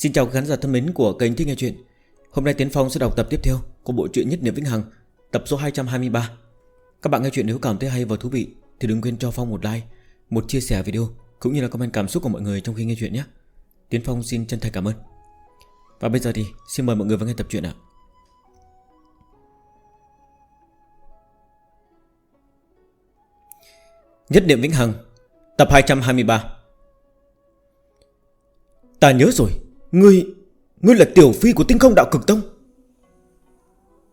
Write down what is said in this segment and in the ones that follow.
Xin chào khán giả thân mến của kênh Thích Nghe Chuyện. Hôm nay Tiến Phong sẽ đọc tập tiếp theo của bộ truyện Nhất Niệm Vĩnh Hằng Tập số 223 Các bạn nghe chuyện nếu cảm thấy hay và thú vị Thì đừng quên cho Phong một like, một chia sẻ video Cũng như là comment cảm xúc của mọi người trong khi nghe chuyện nhé. Tiến Phong xin chân thành cảm ơn. Và bây giờ thì xin mời mọi người vào nghe tập truyện ạ. Nhất Niệm Vĩnh Hằng Tập 223 Ta nhớ rồi Ngươi, ngươi là tiểu phi của tinh không đạo cực tông.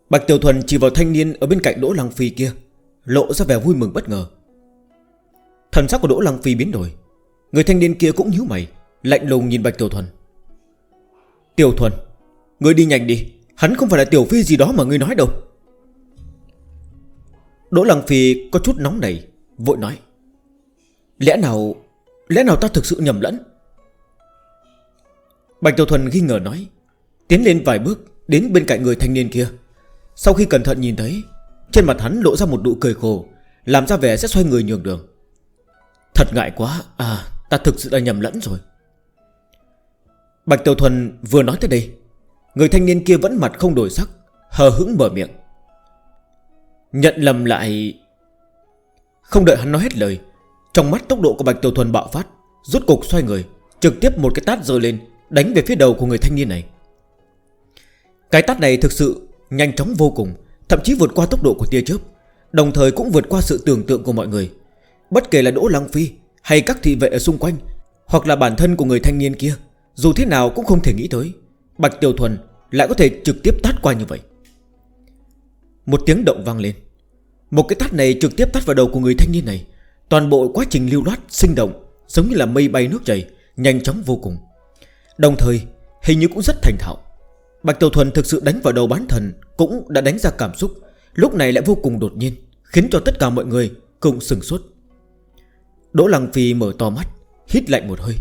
Bạch Tiểu Thuần chỉ vào thanh niên ở bên cạnh Đỗ Lăng Phi kia Lộ ra vẻ vui mừng bất ngờ. Thần sắc của Đỗ Lăng Phi biến đổi Người thanh niên kia cũng nhíu mày Lạnh lùng nhìn Bạch Tiểu Thuần. Tiểu Thuần ngươi đi nhanh đi Hắn không phải là Tiểu Phi gì đó mà ngươi nói đâu. Đỗ Lăng Phi có chút nóng nảy Vội nói Lẽ nào Lẽ nào ta thực sự nhầm lẫn? Bạch Tiểu Thuần ghi ngờ nói, Tiến lên vài bước đến bên cạnh người thanh niên kia. Sau khi cẩn thận nhìn thấy, Trên mặt hắn lộ ra một nụ cười khổ, Làm ra vẻ sẽ xoay người nhường đường. Thật ngại quá À ta thực sự đã nhầm lẫn rồi. Bạch Tiểu Thuần vừa nói tới đây, Người thanh niên kia vẫn mặt không đổi sắc, Hờ hững mở miệng. Nhận lầm lại. Không đợi hắn nói hết lời, Trong mắt tốc độ của Bạch Tiểu Thuần bạo phát Rút cục xoay người, Trực tiếp một cái tát rơi lên Đánh về phía đầu của người thanh niên này. Cái tát này thực sự Nhanh chóng vô cùng Thậm chí vượt qua tốc độ của tia chớp Đồng thời cũng vượt qua sự tưởng tượng của mọi người. Bất kể là Đỗ Lăng Phi Hay các thị vệ ở xung quanh Hoặc là bản thân của người thanh niên kia Dù thế nào cũng không thể nghĩ tới Bạch Tiểu Thuần lại có thể trực tiếp tát qua như vậy. Một tiếng động vang lên. Một cái tát này trực tiếp tát vào đầu của người thanh niên này Toàn bộ quá trình lưu loát, sinh động Giống như là mây bay nước chảy Nhanh chóng vô cùng. Đồng thời, hình như cũng rất thành thạo. Bạch Tiểu Thuần thực sự đánh vào đầu bán thần Cũng đã đánh ra cảm xúc, Lúc này lại vô cùng đột nhiên, Khiến cho tất cả mọi người cùng sừng suốt Đỗ Lăng Phi mở to mắt, Hít lạnh một hơi.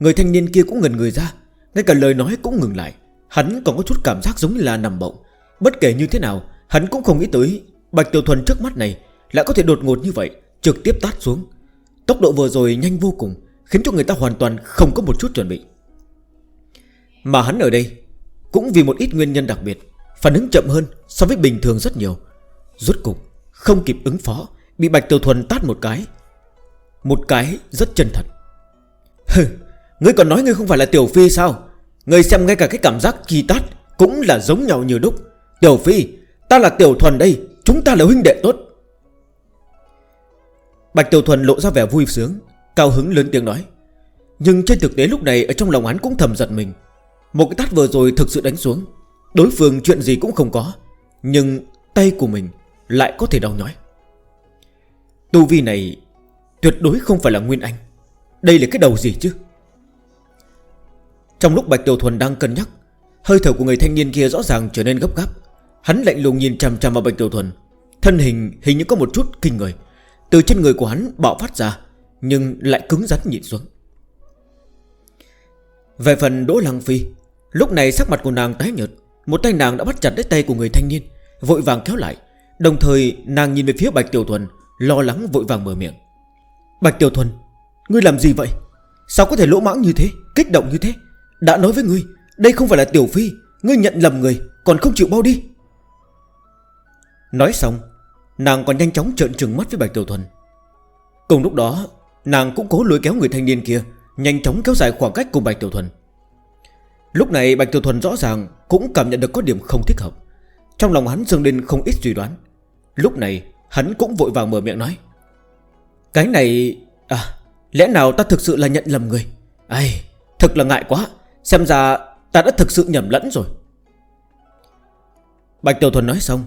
Người thanh niên kia cũng ngần người ra, Ngay cả lời nói cũng ngừng lại. Hắn còn có chút cảm giác giống như là nằm bộng Bất kể như thế nào, Hắn cũng không nghĩ tới Bạch Tiểu Thuần trước mắt này Lại có thể đột ngột như vậy, Trực tiếp tát xuống. Tốc độ vừa rồi nhanh vô cùng, Khiến cho người ta hoàn toàn không có một chút chuẩn bị. Mà hắn ở đây Cũng vì một ít nguyên nhân đặc biệt, Phản ứng chậm hơn so với bình thường rất nhiều. Rốt cục, không kịp ứng phó, Bị Bạch Tiểu Thuần tát một cái. Một cái rất chân thật. Hừ, Ngươi còn nói ngươi không phải là Tiểu Phi sao? Ngươi xem ngay cả cái cảm giác kỳ tát Cũng là giống nhau như đúc. Tiểu Phi, Ta là Tiểu Thuần đây, Chúng ta là huynh đệ tốt. Bạch Tiểu Thuần lộ ra vẻ vui sướng, Cao hứng lớn tiếng nói. Nhưng trên thực tế lúc này Ở trong lòng hắn cũng thầm giật mình. Một cái tát vừa rồi thực sự đánh xuống. Đối phương chuyện gì cũng không có, Nhưng tay của mình lại có thể đau nhói. Tu vi này Tuyệt đối không phải là Nguyên Anh. Đây là cái đầu gì chứ? Trong lúc Bạch Tiểu Thuần đang cân nhắc, Hơi thở của người thanh niên kia rõ ràng trở nên gấp gáp. Hắn lạnh lùng nhìn chằm chằm vào Bạch Tiểu Thuần. Thân hình hình như có một chút kinh người. Từ trên người của hắn bạo phát ra, Nhưng lại cứng rắn nhịn xuống. Về phần Đỗ Lăng Phi Lúc này sắc mặt của nàng tái nhợt, Một tay nàng đã bắt chặt lấy tay của người thanh niên, Vội vàng kéo lại. Đồng thời, nàng nhìn về phía Bạch Tiểu Thuần, Lo lắng vội vàng mở miệng. Bạch Tiểu Thuần, Ngươi làm gì vậy? Sao có thể lỗ mãng như thế, Kích động như thế? Đã nói với ngươi, Đây không phải là Tiểu Phi, Ngươi nhận lầm người, Còn không chịu bao đi. Nói xong, Nàng còn nhanh chóng trợn trừng mắt với Bạch Tiểu Thuần. Cùng lúc đó, Nàng cũng cố lôi kéo người thanh niên kia, Nhanh chóng kéo dài khoảng cách cùng Bạch Tiểu Thuần. Lúc này Bạch Tiểu Thuần rõ ràng Cũng cảm nhận được có điểm không thích hợp. Trong lòng hắn Dương Đinh không ít suy đoán. Lúc này, hắn cũng vội vàng mở miệng nói, Cái này À lẽ nào ta thực sự là nhận lầm người? Ai thật là ngại quá, Xem ra ta đã thực sự nhầm lẫn rồi. Bạch Tiểu Thuần nói xong,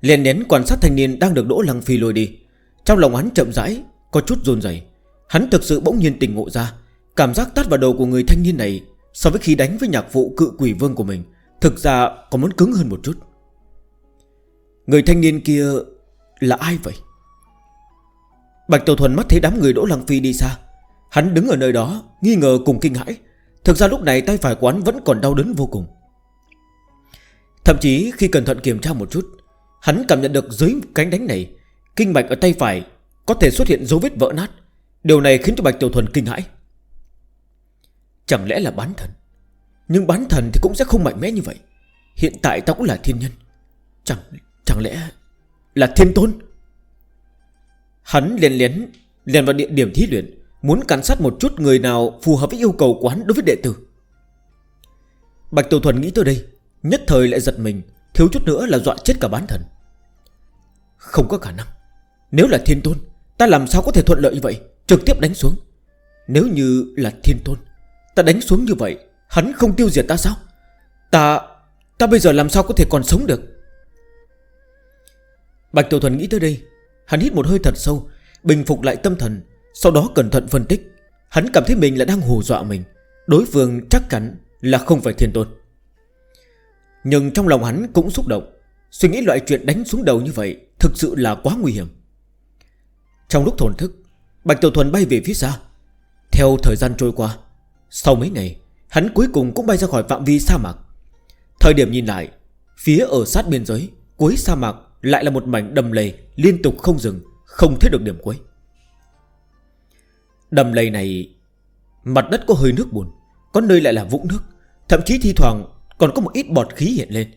liền nén quan sát thanh niên đang được Đỗ Lăng Phi lùi đi. Trong lòng hắn chậm rãi, Có chút run dày Hắn thực sự bỗng nhiên tỉnh ngộ ra, Cảm giác tát vào đầu của người thanh niên này So với khi đánh với nhạc vụ cự quỷ vương của mình, Thực ra có muốn cứng hơn một chút. Người thanh niên kia là ai vậy? Bạch Tiểu Thuần mắt thấy đám người Đỗ Lăng Phi đi xa. Hắn đứng ở nơi đó, Nghi ngờ cùng kinh hãi. Thực ra lúc này tay phải quán vẫn còn đau đớn vô cùng. Thậm chí khi cẩn thận kiểm tra một chút, Hắn cảm nhận được dưới cánh đánh này, Kinh mạch ở tay phải Có thể xuất hiện dấu vết vỡ nát. Điều này khiến cho Bạch Tiểu Thuần kinh hãi. Chẳng lẽ là bán thần? Nhưng bán thần thì cũng sẽ không mạnh mẽ như vậy. Hiện tại ta cũng là thiên nhân. Chẳng chẳng lẽ là thiên tôn? Hắn liền liền Liền vào địa điểm thí luyện, Muốn quan sát một chút người nào phù hợp với yêu cầu của hắn đối với đệ tử. Bạch Tiểu Thuần nghĩ tới đây, Nhất thời lại giật mình, Thiếu chút nữa là dọa chết cả bán thần. Không có khả năng. Nếu là thiên tôn, Ta làm sao có thể thuận lợi như vậy? Trực tiếp đánh xuống. Nếu như là thiên tôn Ta đánh xuống như vậy, Hắn không tiêu diệt ta sao? Ta Ta bây giờ làm sao có thể còn sống được? Bạch Tiểu Thuần nghĩ tới đây, Hắn hít một hơi thật sâu, Bình phục lại tâm thần, Sau đó cẩn thận phân tích. Hắn cảm thấy mình là đang hù dọa mình, Đối phương chắc chắn là không phải thiên tôn. Nhưng trong lòng hắn cũng xúc động, Suy nghĩ loại chuyện đánh xuống đầu như vậy Thực sự là quá nguy hiểm. Trong lúc thổn thức, Bạch Tiểu Thuần bay về phía xa. Theo thời gian trôi qua sau mấy ngày, Hắn cuối cùng cũng bay ra khỏi phạm vi sa mạc. Thời điểm nhìn lại, Phía ở sát biên giới, Cuối sa mạc lại là một mảnh đầm lầy Liên tục không dừng, Không thấy được điểm cuối. Đầm lầy này, Mặt đất có hơi nước buồn Có nơi lại là vũng nước, Thậm chí thi thoảng còn có một ít bọt khí hiện lên.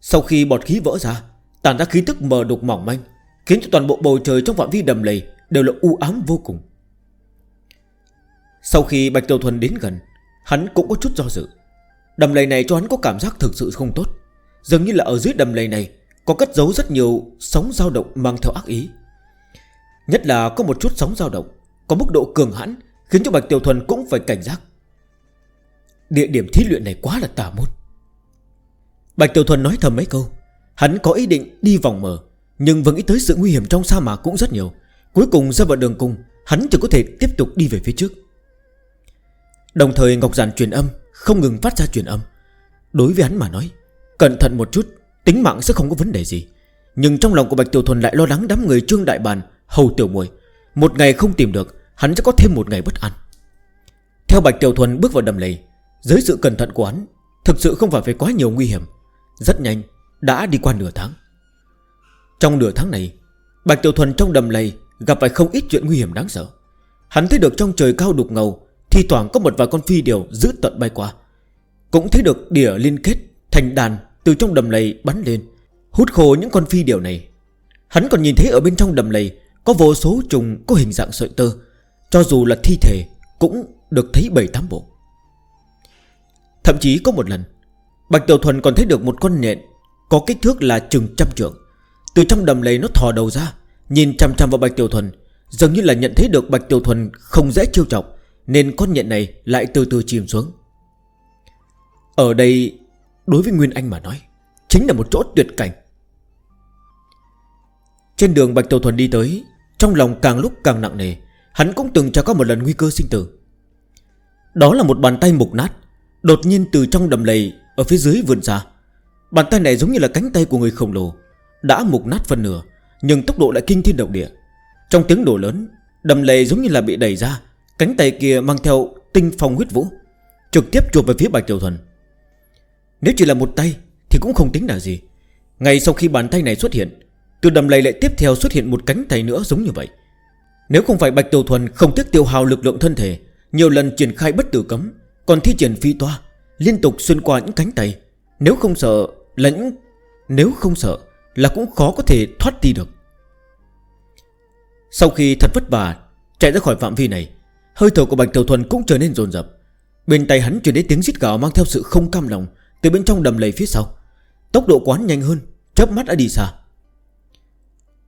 Sau khi bọt khí vỡ ra Tàn ra khí tức mờ đục mỏng manh, Khiến cho toàn bộ bầu trời trong phạm vi đầm lầy Đều là u ám vô cùng. Sau khi Bạch Tiêu Thuần đến gần, Hắn cũng có chút do dự. Đầm lầy này cho hắn có cảm giác thực sự không tốt. Dường như là ở dưới đầm lầy này Có cất giấu rất nhiều sóng dao động mang theo ác ý. Nhất là có một chút sóng dao động, Có mức độ cường hãn, Khiến cho Bạch Tiểu Thuần cũng phải cảnh giác. Địa điểm thí luyện này quá là tà môn. Bạch Tiểu Thuần nói thầm mấy câu. Hắn có ý định đi vòng mở Nhưng vẫn ý tới sự nguy hiểm trong sa mạc cũng rất nhiều. Cuối cùng ra vào đường cùng, Hắn chỉ có thể tiếp tục đi về phía trước. Đồng thời Ngọc Giản truyền âm, Không ngừng phát ra truyền âm. Đối với hắn mà nói, Cẩn thận một chút, Tính mạng sẽ không có vấn đề gì. Nhưng trong lòng của Bạch Tiểu Thuần lại lo lắng đám người Trương Đại Bàn, Hầu Tiểu Mùi Một ngày không tìm được, Hắn sẽ có thêm một ngày bất an. Theo Bạch Tiểu Thuần bước vào đầm lầy, Dưới sự cẩn thận của hắn, Thực sự không phải phải quá nhiều nguy hiểm. Rất nhanh, Đã đi qua nửa tháng. Trong nửa tháng này, Bạch Tiểu Thuần trong đầm lầy Gặp phải không ít chuyện nguy hiểm đáng sợ. Hắn thấy được trong trời cao đục ngầu thì toàn có một vài con phi điều giữ tận bay qua. Cũng thấy được đỉa liên kết, Thành đàn từ trong đầm lầy bắn lên. Hút khô những con phi điều này. Hắn còn nhìn thấy ở bên trong đầm lầy Có vô số trùng, có hình dạng sợi tơ. Cho dù là thi thể Cũng được thấy bảy tám bộ. Thậm chí có một lần, Bạch Tiểu Thuần còn thấy được một con nhện Có kích thước là chừng trăm trượng. Từ trong đầm lầy nó thò đầu ra, Nhìn chăm chăm vào Bạch Tiểu Thuần, Dường như là nhận thấy được Bạch Tiểu Thuần không dễ chiêu trọng nên con nhện này lại từ từ chìm xuống. Ở đây, Đối với Nguyên Anh mà nói, Chính là một chỗ tuyệt cảnh. Trên đường Bạch Tàu Thuần đi tới, Trong lòng càng lúc càng nặng nề, Hắn cũng từng trải có một lần nguy cơ sinh tử. Đó là một bàn tay mục nát, Đột nhiên từ trong đầm lầy Ở phía dưới vườn ra. Bàn tay này giống như là cánh tay của người khổng lồ, Đã mục nát phần nửa, Nhưng tốc độ lại kinh thiên động địa. Trong tiếng đổ lớn, Đầm lầy giống như là bị đẩy ra Cánh tay kia mang theo tinh phong huyết vũ, Trực tiếp chuột về phía Bạch Tiểu Thuần. Nếu chỉ là một tay Thì cũng không tính là gì. Ngay sau khi bàn tay này xuất hiện Từ đầm lầy lại tiếp theo xuất hiện một cánh tay nữa giống như vậy. Nếu không phải Bạch Tiểu Thuần Không tiếc tiêu hào lực lượng thân thể, Nhiều lần triển khai bất tử cấm, Còn thi triển phi toa, Liên tục xuyên qua những cánh tay, Nếu không sợ là những... Nếu không sợ là cũng khó có thể thoát đi được. Sau khi thật vất vả Chạy ra khỏi phạm vi này Hơi thở của Bạch Tiểu Thuần cũng trở nên dồn dập. Bên tay hắn chuyển đến tiếng giít gào mang theo sự không cam lòng Từ bên trong đầm lầy phía sau. Tốc độ quán nhanh hơn, Chớp mắt đã đi xa.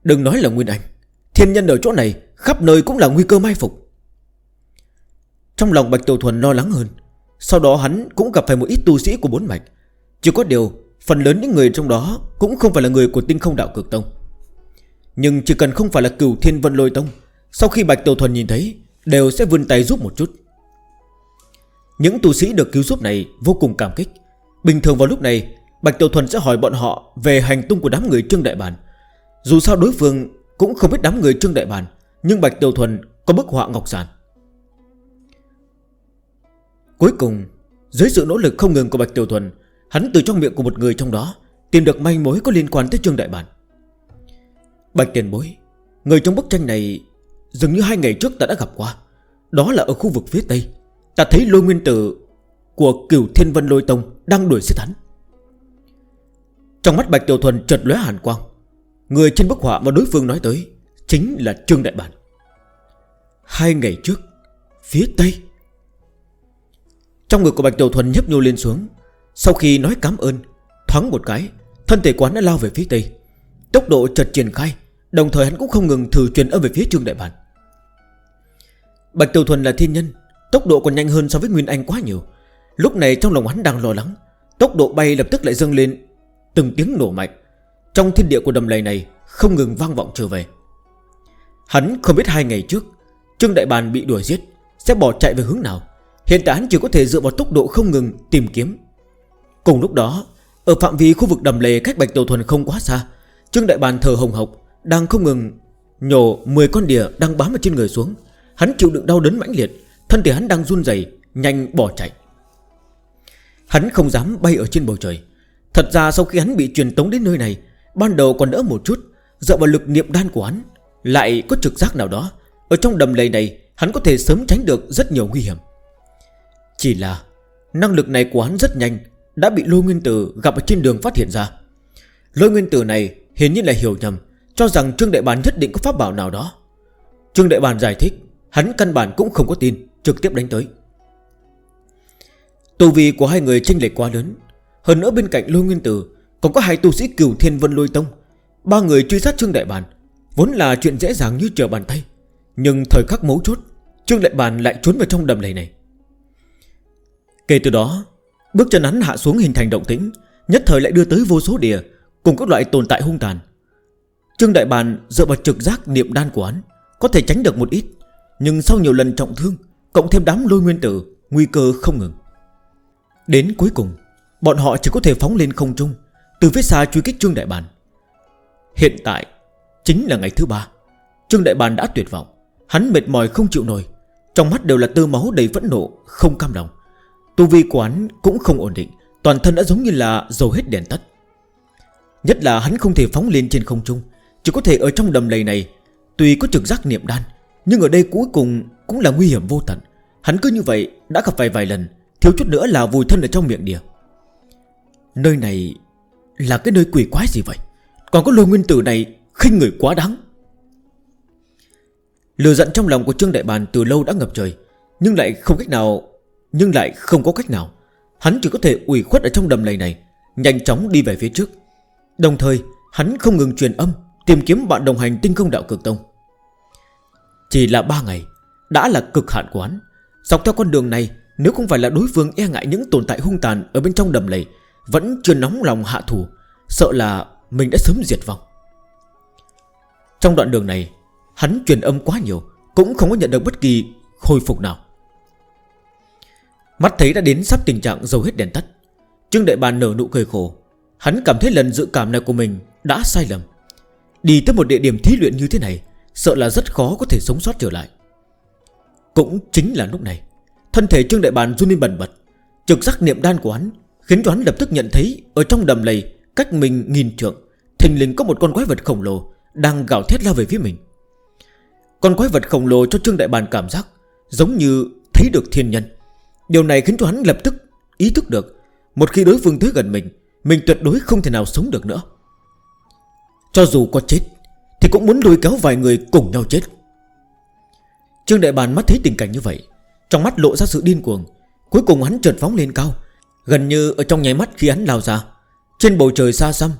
Đừng nói là Nguyên Anh, Thiên nhân ở chỗ này khắp nơi cũng là nguy cơ mai phục. Trong lòng Bạch Tiểu Thuần lo lắng hơn, Sau đó hắn cũng gặp phải một ít tu sĩ của bốn mạch. Chỉ có điều, Phần lớn những người trong đó Cũng không phải là người của tinh không đạo cực tông. Nhưng chỉ cần không phải là cửu thiên vân lôi tông, Sau khi Bạch Tiểu Thuần nhìn thấy Đều sẽ vươn tay giúp một chút. Những tu sĩ được cứu giúp này Vô cùng cảm kích. Bình thường vào lúc này, Bạch Tiểu Thuần sẽ hỏi bọn họ Về hành tung của đám người Trương Đại Bản. Dù sao đối phương cũng không biết đám người Trương Đại Bản, Nhưng Bạch Tiểu Thuần có bức họa ngọc giản. Cuối cùng, Dưới sự nỗ lực không ngừng của Bạch Tiểu Thuần, Hắn từ trong miệng của một người trong đó Tìm được manh mối có liên quan tới Trương Đại Bản. Bạch Tiền Bối, Người trong bức tranh này Dường như hai ngày trước ta đã gặp qua. Đó là ở khu vực phía Tây. Ta thấy lôi nguyên tử Của cửu thiên vân lôi tông Đang đuổi giết hắn. Trong mắt Bạch Tiểu Thuần chợt lóe hàn quang. Người trên bức họa mà đối phương nói tới Chính là Trương Đại Bản. Hai ngày trước, Phía Tây. Trong người của Bạch Tiểu Thuần nhấp nhô lên xuống. Sau khi nói cảm ơn, Thoáng một cái, Thân thể quán đã lao về phía Tây. Tốc độ chợt triển khai, Đồng thời hắn cũng không ngừng thử truyền âm về phía Trương Đại Bản. Bạch Tiểu Thuần là thiên nhân, Tốc độ còn nhanh hơn so với Nguyên Anh quá nhiều. Lúc này trong lòng hắn đang lo lắng, Tốc độ bay lập tức lại dâng lên, Từng tiếng nổ mạnh. Trong thiên địa của đầm lầy này Không ngừng vang vọng trở về. Hắn không biết hai ngày trước, Trương Đại Bàn bị đuổi giết, Sẽ bỏ chạy về hướng nào. Hiện tại hắn chỉ có thể dựa vào tốc độ không ngừng tìm kiếm. Cùng lúc đó, Ở phạm vi khu vực đầm lầy cách Bạch Tiểu Thuần không quá xa, Trương Đại Bàn thờ hồng hộc, Đang không ngừng nhổ 10 con đỉa đang bám ở trên người xuống. Hắn chịu đựng đau đớn mãnh liệt, Thân thể hắn đang run dày Nhanh bỏ chạy. Hắn không dám bay ở trên bầu trời. Thật ra sau khi hắn bị truyền tống đến nơi này, Ban đầu còn đỡ một chút, Dựa vào lực niệm đan của hắn, Lại có trực giác nào đó, Ở trong đầm lầy này, hắn có thể sớm tránh được rất nhiều nguy hiểm. Chỉ là, Năng lực này của hắn rất nhanh, Đã bị lôi nguyên tử gặp ở trên đường phát hiện ra. Lôi nguyên tử này hiển nhiên là hiểu nhầm, Cho rằng Trương Đại Bàn nhất định có pháp bảo nào đó. Trương Đại Bàn giải thích Hắn căn bản cũng không có tin, Trực tiếp đánh tới. Tù vị của hai người chênh lệch quá lớn. Hơn nữa bên cạnh Lôi Nguyên Tử, Còn có hai tu sĩ cửu thiên vân lôi tông. Ba người truy sát Trương Đại Bản, Vốn là chuyện dễ dàng như chờ bàn tay. Nhưng thời khắc mấu chốt, Trương Đại Bản lại trốn vào trong đầm lầy này. Kể từ đó, Bước chân hắn hạ xuống hình thành động tĩnh, Nhất thời lại đưa tới vô số địa, Cùng các loại tồn tại hung tàn. Trương Đại Bản dựa vào trực giác niệm đan của hắn, Có thể tránh được một ít. Nhưng sau nhiều lần trọng thương, Cộng thêm đám lôi nguyên tử, Nguy cơ không ngừng. Đến cuối cùng, Bọn họ chỉ có thể phóng lên không trung, Từ phía xa truy kích Trương Đại Bàn Hiện tại, Chính là ngày thứ ba. Trương Đại Bàn đã tuyệt vọng, Hắn mệt mỏi không chịu nổi, Trong mắt đều là tư máu đầy phẫn nộ, Không cam lòng. Tu vi của hắn cũng không ổn định, Toàn thân đã giống như là dầu hết đèn tắt. Nhất là hắn không thể phóng lên trên không trung, Chỉ có thể ở trong đầm lầy này, Tuy có trực giác niệm đan nhưng ở đây cuối cùng cũng là nguy hiểm vô tận. Hắn cứ như vậy đã gặp vài vài lần, Thiếu chút nữa là vùi thân ở trong miệng địa Nơi này Là cái nơi quỷ quái gì vậy? Còn có lôi nguyên tử này khinh người quá đáng. Lừa giận trong lòng của Trương Đại Bàn từ lâu đã ngập trời, Nhưng lại không cách nào, Nhưng lại không có cách nào. Hắn chỉ có thể ủy khuất ở trong đầm lầy này, Nhanh chóng đi về phía trước. Đồng thời, hắn không ngừng truyền âm, Tìm kiếm bạn đồng hành tinh không đạo cực tông. Chỉ là ba ngày, Đã là cực hạn của Dọc theo con đường này, Nếu không phải là đối phương e ngại những tồn tại hung tàn Ở bên trong đầm lầy, Vẫn chưa nóng lòng hạ thủ, Sợ là mình đã sớm diệt vong. Trong đoạn đường này, Hắn truyền âm quá nhiều, Cũng không có nhận được bất kỳ hồi phục nào. Mắt thấy đã đến sắp tình trạng dầu hết đèn tắt, Trương đại bàn nở nụ cười khổ. Hắn cảm thấy lần dự cảm này của mình đã sai lầm. Đi tới một địa điểm thí luyện như thế này Sợ là rất khó có thể sống sót trở lại. Cũng chính là lúc này, Thân thể Trương Đại Bàn run lên bẩn bật. Trực giác niệm đan của hắn Khiến cho hắn lập tức nhận thấy Ở trong đầm lầy cách mình nghìn trượng, Thình lình có một con quái vật khổng lồ Đang gào thét lao về phía mình. Con quái vật khổng lồ cho Trương Đại Bàn cảm giác Giống như thấy được thiên nhân. Điều này khiến cho hắn lập tức ý thức được Một khi đối phương tới gần mình Mình tuyệt đối không thể nào sống được nữa. Cho dù có chết thì cũng muốn lôi kéo vài người cùng nhau chết. Trương Đại Bàn mắt thấy tình cảnh như vậy, Trong mắt lộ ra sự điên cuồng. Cuối cùng hắn chợt phóng lên cao, Gần như ở trong nháy mắt khi hắn lao ra. Trên bầu trời xa xăm,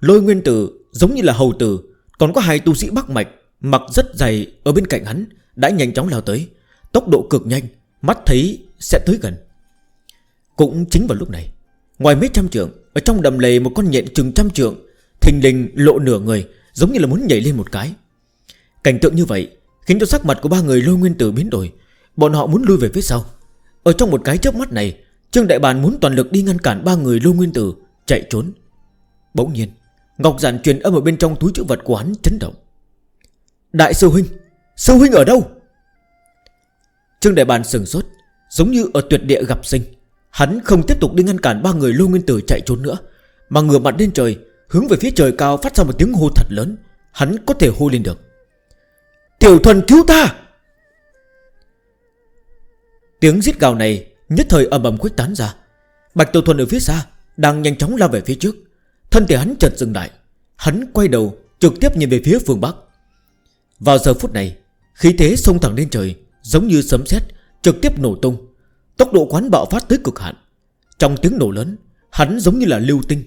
Lôi nguyên tử giống như là hầu tử, Còn có hai tu sĩ bắc mạch, Mặc rất dày ở bên cạnh hắn, Đã nhanh chóng lao tới. Tốc độ cực nhanh, Mắt thấy sẽ tới gần. Cũng chính vào lúc này, Ngoài mấy trăm trượng, Ở trong đầm lầy một con nhện chừng trăm trượng, Thình lình lộ nửa người Giống như là muốn nhảy lên một cái. Cảnh tượng như vậy Khiến cho sắc mặt của ba người lôi nguyên tử biến đổi. Bọn họ muốn lui về phía sau. Ở trong một cái chớp mắt này, Trương Đại Bàn muốn toàn lực đi ngăn cản ba người lôi nguyên tử, Chạy trốn. Bỗng nhiên, Ngọc Giản truyền âm ở bên trong túi chữ vật của hắn chấn động. Đại sư Huynh Sư Huynh ở đâu? Trương Đại Bàn sừng sốt, Giống như ở tuyệt địa gặp sinh. Hắn không tiếp tục đi ngăn cản ba người lôi nguyên tử chạy trốn nữa, Mà ngửa mặt lên trời Hướng về phía trời cao phát ra một tiếng hô thật lớn. Hắn có thể hô lên được. Tiểu thuần cứu ta! Tiếng giết gào này Nhất thời ầm ầm khuếch tán ra. Bạch Tiểu Thuần ở phía xa Đang nhanh chóng lao về phía trước. Thân thể hắn chợt dừng lại. Hắn quay đầu trực tiếp nhìn về phía phương Bắc. Vào giờ phút này, Khí thế sông thẳng lên trời, Giống như sấm sét trực tiếp nổ tung. Tốc độ quán bạo phát tới cực hạn. Trong tiếng nổ lớn, Hắn giống như là lưu tinh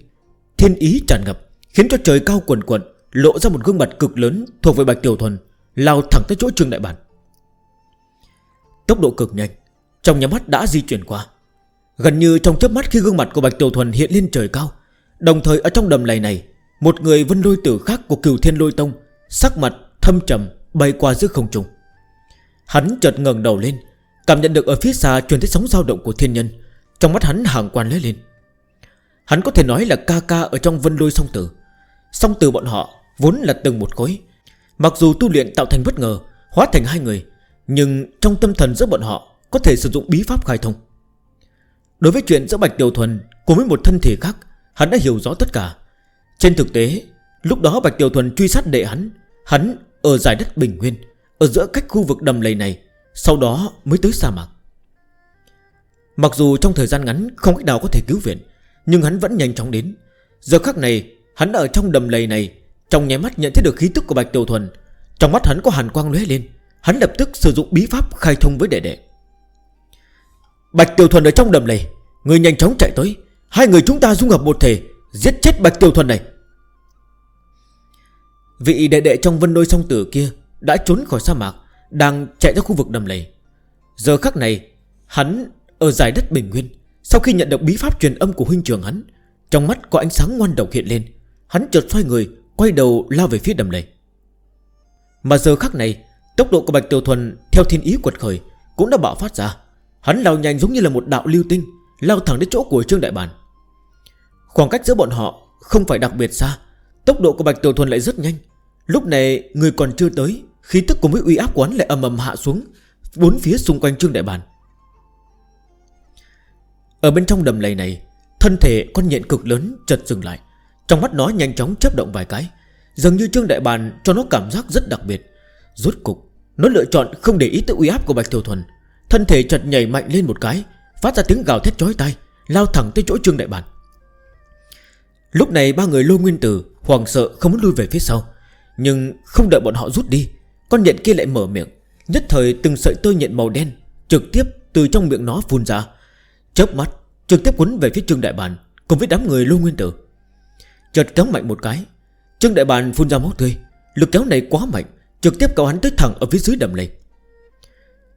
Thiên ý tràn ngập, Khiến cho trời cao quần quần Lộ ra một gương mặt cực lớn thuộc về Bạch Tiểu Thuần, Lao thẳng tới chỗ Trương Đại Bản. Tốc độ cực nhanh, Trong nhà mắt đã di chuyển qua. Gần như trong chớp mắt khi gương mặt của Bạch Tiểu Thuần hiện lên trời cao, Đồng thời ở trong đầm lầy này, Một người vân lôi tử khác của cửu thiên lôi tông, Sắc mặt thâm trầm, bay qua giữa không trùng Hắn chợt ngẩng đầu lên, Cảm nhận được ở phía xa truyền tới sóng dao động của thiên nhân, Trong mắt hắn hàng quan lấy lên. Hắn có thể nói là ca ca ở trong vân lôi song tử. Song tử bọn họ vốn là từng một khối. Mặc dù tu luyện tạo thành bất ngờ, Hóa thành hai người, Nhưng trong tâm thần giữa bọn họ Có thể sử dụng bí pháp khai thông. Đối với chuyện giữa Bạch Tiểu Thuần Cùng với một thân thể khác, Hắn đã hiểu rõ tất cả. Trên thực tế, Lúc đó Bạch Tiểu Thuần truy sát đệ hắn Hắn ở giải đất Bình Nguyên, Ở giữa cách khu vực đầm lầy này, Sau đó mới tới sa mạc. Mặc dù trong thời gian ngắn không cách nào có thể cứu viện nhưng hắn vẫn nhanh chóng đến. Giờ khắc này, hắn ở trong đầm lầy này, Trong nháy mắt nhận thấy được khí tức của Bạch Tiểu Thuần. Trong mắt hắn có hàn quang lóe lên, Hắn lập tức sử dụng bí pháp khai thông với đệ đệ. Bạch Tiểu Thuần ở trong đầm lầy, Người nhanh chóng chạy tới. Hai người chúng ta dung hợp một thể, Giết chết Bạch Tiểu Thuần này. Vị đệ đệ trong vân đôi song tử kia Đã trốn khỏi sa mạc, Đang chạy ra khu vực đầm lầy. Giờ khắc này, Hắn ở giải đất Bình Nguyên. Sau khi nhận được bí pháp truyền âm của huynh trường hắn, Trong mắt có ánh sáng ngoan độc hiện lên, Hắn chợt xoay người, Quay đầu lao về phía đầm lầy. Mà giờ khắc này, Tốc độ của Bạch Tiểu Thuần theo thiên ý quật khởi Cũng đã bạo phát ra. Hắn lao nhanh giống như là một đạo lưu tinh, Lao thẳng đến chỗ của Trương Đại Bản. Khoảng cách giữa bọn họ không phải đặc biệt xa, Tốc độ của Bạch Tiểu Thuần lại rất nhanh. Lúc này, người còn chưa tới, Khí tức của mấy uy áp quán lại âm ầm hạ xuống, Bốn phía xung quanh Trương Đại Bản. Ở bên trong đầm lầy này, Thân thể con nhện cực lớn chợt dừng lại. Trong mắt nó nhanh chóng chấp động vài cái. Dường như Trương Đại Bàn cho nó cảm giác rất đặc biệt. Rốt cục, Nó lựa chọn không để ý tới uy áp của Bạch Tiểu Thuần. Thân thể chợt nhảy mạnh lên một cái, Phát ra tiếng gào thét chói tay Lao thẳng tới chỗ Trương Đại Bàn. Lúc này ba người Lô Nguyên Tử Hoàng sợ không muốn lui về phía sau. Nhưng không đợi bọn họ rút đi, Con nhện kia lại mở miệng, Nhất thời từng sợi tơ nhện màu đen Trực tiếp từ trong miệng nó phun ra. Chớp mắt, Trực tiếp quấn về phía Trương Đại Bàn Cùng với đám người Lưu Nguyên Tử. Chợt trắng mạnh một cái, Trương Đại Bàn phun ra máu tươi, Lực kéo này quá mạnh, Trực tiếp cậu hắn tới thẳng ở phía dưới đầm lầy.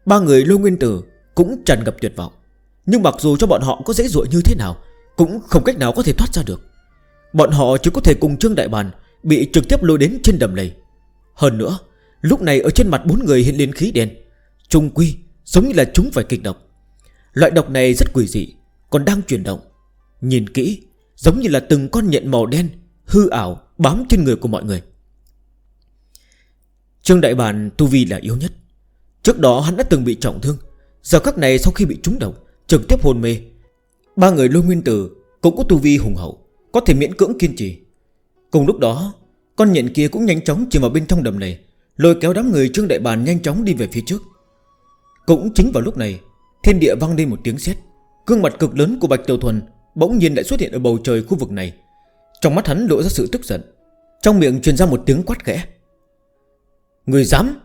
Ba người Lưu Nguyên Tử Cũng tràn ngập tuyệt vọng, Nhưng mặc dù cho bọn họ có dễ dụa như thế nào, Cũng không cách nào có thể thoát ra được. Bọn họ chỉ có thể cùng Trương Đại Bàn Bị trực tiếp lôi đến trên đầm lầy. Hơn nữa, Lúc này ở trên mặt bốn người hiện lên khí đen, Trung quy Giống như là chúng phải kịch độc. Loại độc này rất quỷ dị, Còn đang chuyển động. Nhìn kỹ, giống như là từng con nhện màu đen, Hư ảo, bám trên người của mọi người. Trương Đại Bản, tu vi là yếu nhất. Trước đó hắn đã từng bị trọng thương, Giờ khắc này sau khi bị trúng độc Trực tiếp hồn mê. Ba người lôi nguyên tử cũng có tu vi hùng hậu, Có thể miễn cưỡng kiên trì. Cùng lúc đó, Con nhện kia cũng nhanh chóng chìm vào bên trong đầm này Lôi kéo đám người Trương Đại Bản nhanh chóng đi về phía trước. Cũng chính vào lúc này Thiên địa vang lên một tiếng sét. Cương mặt cực lớn của Bạch Tiểu Thuần Bỗng nhiên lại xuất hiện ở bầu trời khu vực này. Trong mắt hắn lộ ra sự tức giận. Trong miệng truyền ra một tiếng quát khẽ. Người dám!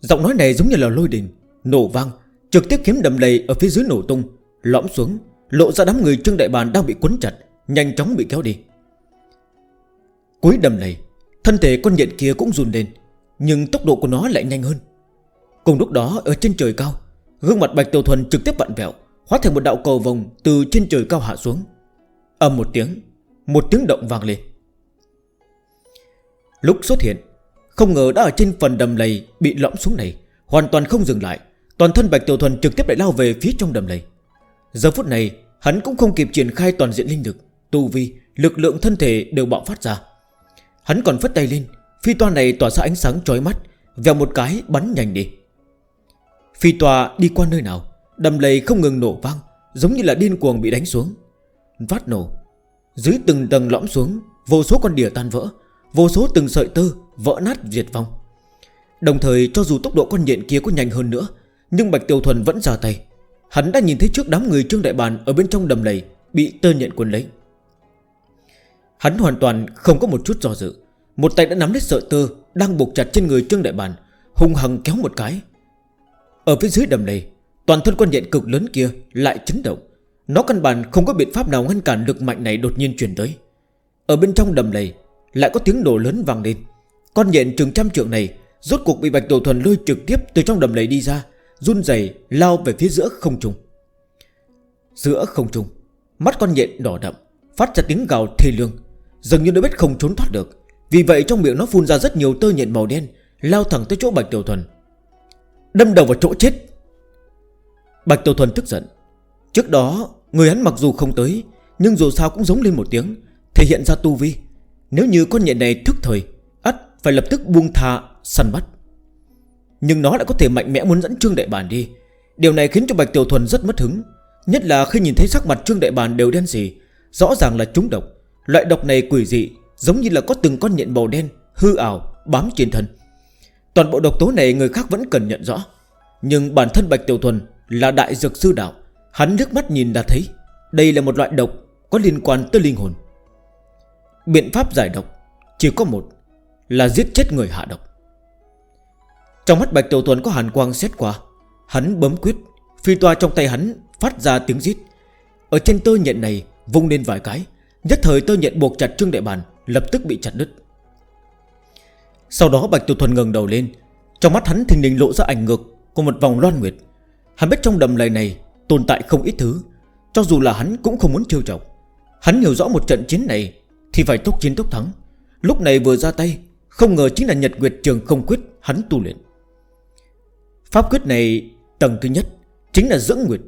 Giọng nói này giống như là lôi đình, Nổ vang, Trực tiếp kiếm đầm lầy ở phía dưới nổ tung, Lõm xuống, Lộ ra đám người Trương Đại Bàn đang bị cuốn chặt, Nhanh chóng bị kéo đi. Cuối đầm lầy, Thân thể con nhện kia cũng run lên, Nhưng tốc độ của nó lại nhanh hơn. Cùng lúc đó, ở trên trời cao Gương mặt Bạch Tiểu Thuần trực tiếp vặn vẹo Hóa thành một đạo cầu vòng từ trên trời cao hạ xuống. Âm một tiếng Một tiếng động vang lên. Lúc xuất hiện Không ngờ đã ở trên phần đầm lầy Bị lõm xuống này Hoàn toàn không dừng lại Toàn thân Bạch Tiểu Thuần trực tiếp lại lao về phía trong đầm lầy. Giờ phút này Hắn cũng không kịp triển khai toàn diện linh lực Tu vi, lực lượng thân thể đều bạo phát ra. Hắn còn phất tay lên Phi toa này tỏa ra ánh sáng chói mắt Vèo một cái bắn nhanh đi. Phi tòa đi qua nơi nào, Đầm lầy không ngừng nổ vang, Giống như là điên cuồng bị đánh xuống. Vát nổ. Dưới từng tầng lõm xuống, Vô số con đỉa tan vỡ, Vô số từng sợi tơ vỡ nát diệt vong. Đồng thời, cho dù tốc độ con nhện kia có nhanh hơn nữa, Nhưng Bạch Tiêu Thuần vẫn ra tay. Hắn đã nhìn thấy trước đám người Trương Đại Bàn Ở bên trong đầm lầy bị tơ nhện quần lấy. Hắn hoàn toàn không có một chút do dự. Một tay đã nắm lấy sợi tơ Đang buộc chặt trên người Trương Đại Bàn Hùng hằng kéo một cái. Ở phía dưới đầm này, Toàn thân con nhện cực lớn kia lại chấn động. Nó căn bản không có biện pháp nào ngăn cản lực mạnh này đột nhiên chuyển tới. Ở bên trong đầm này Lại có tiếng nổ lớn vang lên. Con nhện trường trăm trượng này Rốt cuộc bị Bạch Tổ Thuần lôi trực tiếp từ trong đầm này đi ra, Run dày lao về phía giữa không trung. Giữa không trung, Mắt con nhện đỏ đậm, Phát ra tiếng gào thê lương, Dường như nó biết không trốn thoát được. Vì vậy trong miệng nó phun ra rất nhiều tơ nhện màu đen, Lao thẳng tới chỗ Bạch Tiểu Thuần. Đâm đầu vào chỗ chết. Bạch Tiểu Thuần tức giận. Trước đó, người hắn mặc dù không tới, Nhưng dù sao cũng giống lên một tiếng, Thể hiện ra tu vi. Nếu như con nhện này thức thời, ắt phải lập tức buông thà săn bắt. Nhưng nó lại có thể mạnh mẽ muốn dẫn Trương Đại Bản đi. Điều này khiến cho Bạch Tiểu Thuần rất mất hứng, Nhất là khi nhìn thấy sắc mặt Trương Đại Bản đều đen gì Rõ ràng là trúng độc. Loại độc này quỷ dị, Giống như là có từng con nhện màu đen, Hư ảo, bám trên thân. Toàn bộ độc tố này người khác vẫn cần nhận rõ. Nhưng bản thân Bạch Tiểu Thuần Là đại dược sư đạo. Hắn nước mắt nhìn đã thấy, Đây là một loại độc có liên quan tới linh hồn. Biện pháp giải độc, Chỉ có một, Là giết chết người hạ độc. Trong mắt Bạch Tiểu Thuần có hàn quang xét qua. Hắn bấm quyết, Phi toa trong tay hắn phát ra tiếng giít Ở trên tơ nhện này vung lên vài cái, Nhất thời tơ nhện buộc chặt trương đại bàn, Lập tức bị chặt đứt. Sau đó Bạch Tiểu Thuần ngừng đầu lên. Trong mắt hắn thình lình lộ ra ảnh ngược Của một vòng loan nguyệt. Hắn biết trong đầm lầy này tồn tại không ít thứ, Cho dù là hắn cũng không muốn trêu trọng Hắn hiểu rõ một trận chiến này Thì phải tốc chiến tốc thắng. Lúc này vừa ra tay, Không ngờ chính là Nhật Nguyệt Trường không quyết hắn tu luyện. Pháp quyết này tầng thứ nhất Chính là dưỡng nguyệt.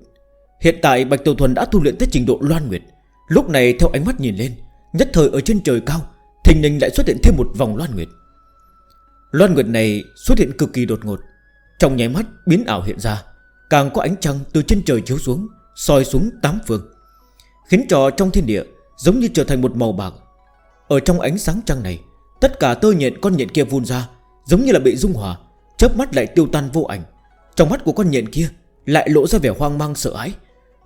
Hiện tại Bạch Tiểu Thuần đã tu luyện tới trình độ loan nguyệt. Lúc này theo ánh mắt nhìn lên, Nhất thời ở trên trời cao, Thình nình lại xuất hiện thêm một vòng loan nguyệt. Loan Nguyệt này xuất hiện cực kỳ đột ngột. Trong nháy mắt, biến ảo hiện ra. Càng có ánh trăng từ trên trời chiếu xuống, soi xuống tám phương. Khiến trò trong thiên địa Giống như trở thành một màu bạc. Ở trong ánh sáng trăng này, Tất cả tơ nhện con nhện kia vun ra, Giống như là bị dung hòa, chớp mắt lại tiêu tan vô ảnh. Trong mắt của con nhện kia Lại lộ ra vẻ hoang mang sợ hãi.